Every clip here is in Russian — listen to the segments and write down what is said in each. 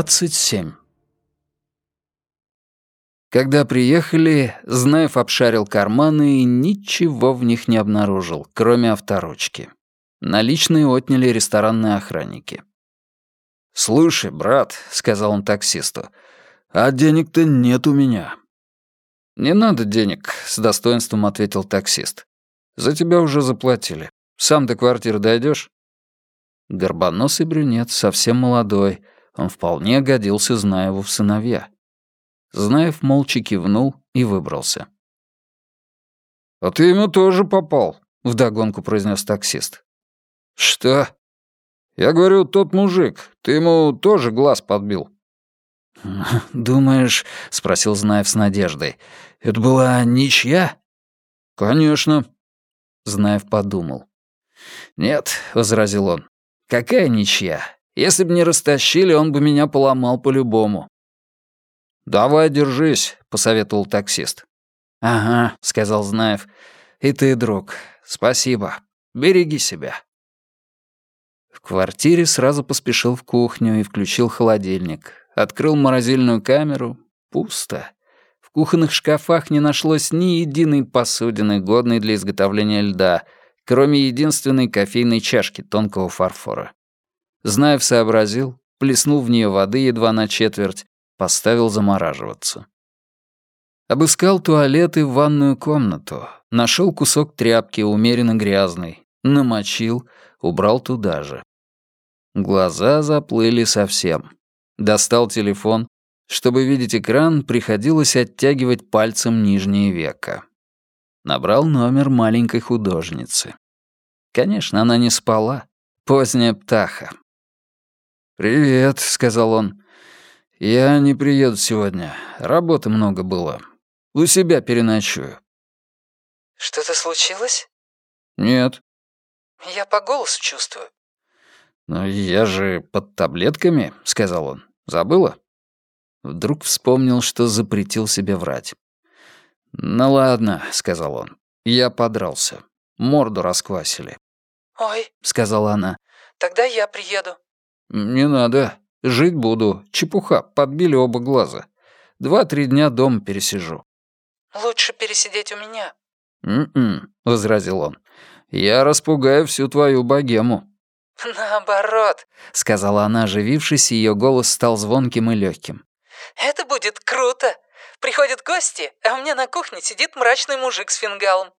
27. Когда приехали, Знаев обшарил карманы и ничего в них не обнаружил, кроме авторучки. Наличные отняли ресторанные охранники. «Слушай, брат», — сказал он таксисту, — «а денег-то нет у меня». «Не надо денег», — с достоинством ответил таксист. «За тебя уже заплатили. Сам до квартиры дойдешь? Горбоносый брюнет, совсем молодой, он вполне годился Знаеву в сыновья. Знаев молча кивнул и выбрался. «А ты ему тоже попал», — вдогонку произнес таксист. «Что?» «Я говорю, тот мужик, ты ему тоже глаз подбил». «Думаешь?» — спросил Знаев с надеждой. «Это была ничья?» «Конечно». Знаев подумал. «Нет», — возразил он, — «какая ничья? Если бы не растащили, он бы меня поломал по-любому». «Давай, держись», — посоветовал таксист. «Ага», — сказал Знаев. «И ты, друг. Спасибо. Береги себя». В квартире сразу поспешил в кухню и включил холодильник. Открыл морозильную камеру. Пусто. В кухонных шкафах не нашлось ни единой посудины, годной для изготовления льда, кроме единственной кофейной чашки тонкого фарфора. Знаев сообразил, плеснул в нее воды едва на четверть, поставил замораживаться. Обыскал туалет и ванную комнату, нашел кусок тряпки, умеренно грязный, намочил, убрал туда же. Глаза заплыли совсем. Достал телефон. Чтобы видеть экран, приходилось оттягивать пальцем нижнее веко. Набрал номер маленькой художницы. Конечно, она не спала. Поздняя птаха. «Привет», — сказал он. «Я не приеду сегодня. Работы много было. У себя переночую». «Что-то случилось?» «Нет». «Я по голосу чувствую». «Но я же под таблетками», — сказал он. «Забыла?» Вдруг вспомнил, что запретил себе врать. «Ну ладно», — сказал он. «Я подрался. Морду расквасили». «Ой», — сказала она. «тогда я приеду». «Не надо. Жить буду. Чепуха, подбили оба глаза. Два-три дня дома пересижу». «Лучше пересидеть у меня». «М-м», — возразил он. «Я распугаю всю твою богему». «Наоборот», — сказала она, оживившись, и ее голос стал звонким и легким. «Это будет круто. Приходят гости, а у меня на кухне сидит мрачный мужик с фингалом».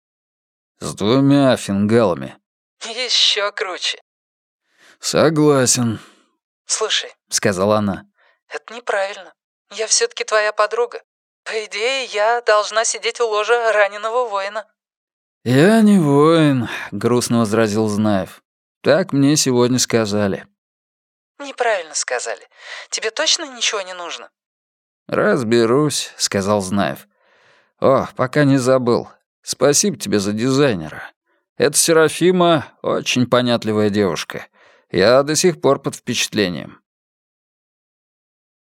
«С двумя фингалами». Еще круче». «Согласен», «Слушай», — сказала она, — «это неправильно. Я все таки твоя подруга. По идее, я должна сидеть у ложа раненого воина». «Я не воин», — грустно возразил Знаев. «Так мне сегодня сказали». «Неправильно сказали. Тебе точно ничего не нужно?» «Разберусь», — сказал Знаев. «О, пока не забыл. Спасибо тебе за дизайнера. Это Серафима очень понятливая девушка. Я до сих пор под впечатлением».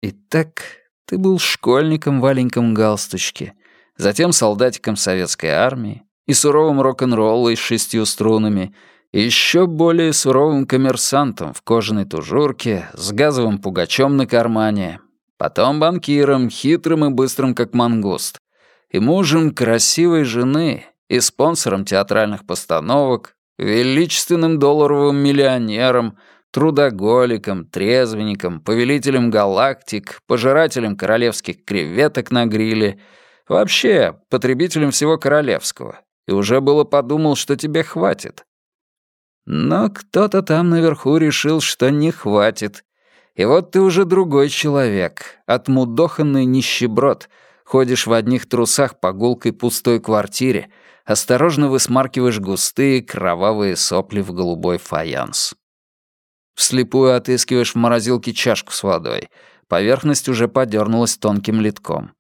Итак, ты был школьником в маленьком галстучке, затем солдатиком советской армии и суровым рок-н-роллой с шестью струнами, и еще более суровым коммерсантом в кожаной тужурке с газовым пугачом на кармане, потом банкиром, хитрым и быстрым, как мангуст, и мужем красивой жены, и спонсором театральных постановок, величественным долларовым миллионером, трудоголиком, трезвенником, повелителем галактик, пожирателем королевских креветок на гриле, вообще потребителем всего королевского, и уже было подумал, что тебе хватит. Но кто-то там наверху решил, что не хватит. И вот ты уже другой человек, отмудоханный нищеброд, ходишь в одних трусах по гулкой пустой квартире, осторожно высмаркиваешь густые кровавые сопли в голубой фаянс. Вслепую отыскиваешь в морозилке чашку с водой. Поверхность уже подернулась тонким литком.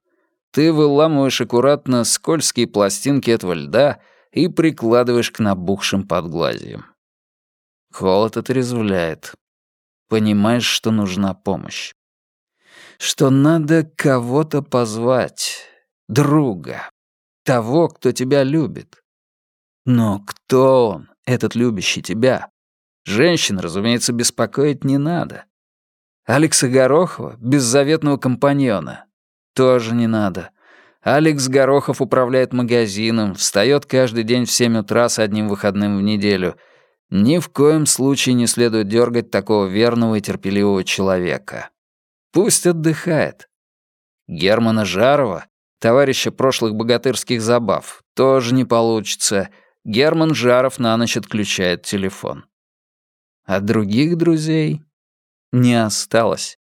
Ты выламываешь аккуратно скользкие пластинки этого льда и прикладываешь к набухшим подглазиям. Холод отрезвляет. Понимаешь, что нужна помощь. Что надо кого-то позвать. Друга того, кто тебя любит. Но кто он, этот любящий тебя? Женщин, разумеется, беспокоить не надо. Алекса Горохова, беззаветного компаньона, тоже не надо. Алекс Горохов управляет магазином, встает каждый день в 7 утра с одним выходным в неделю. Ни в коем случае не следует дергать такого верного и терпеливого человека. Пусть отдыхает. Германа Жарова, товарища прошлых богатырских забав, тоже не получится. Герман Жаров на ночь отключает телефон. А других друзей не осталось.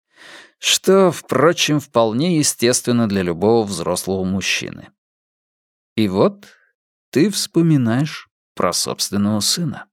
Что, впрочем, вполне естественно для любого взрослого мужчины. И вот ты вспоминаешь про собственного сына.